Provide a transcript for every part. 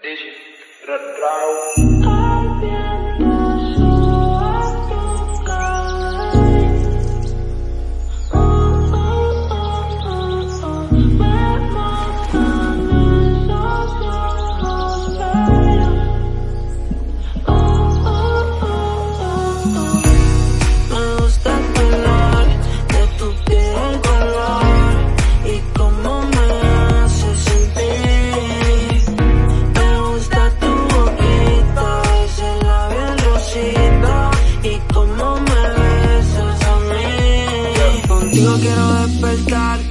Digit, sabe que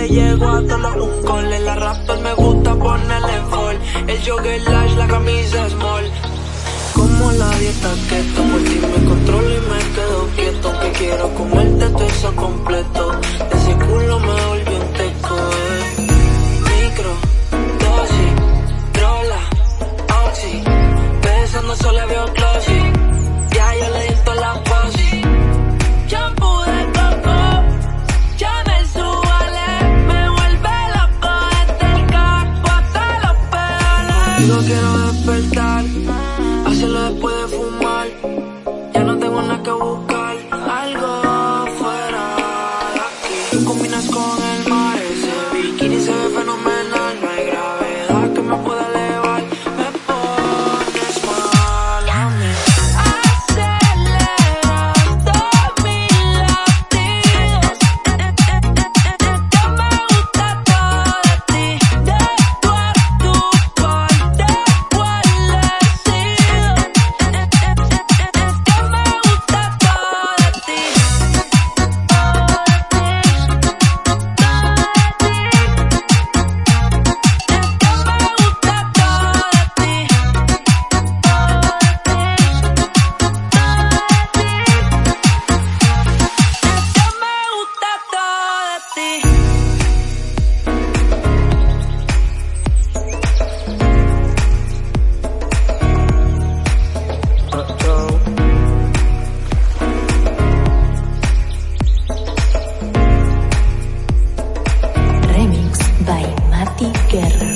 le llego a todos un gol. algo, quiero despertar. Hacerlo después Guerra.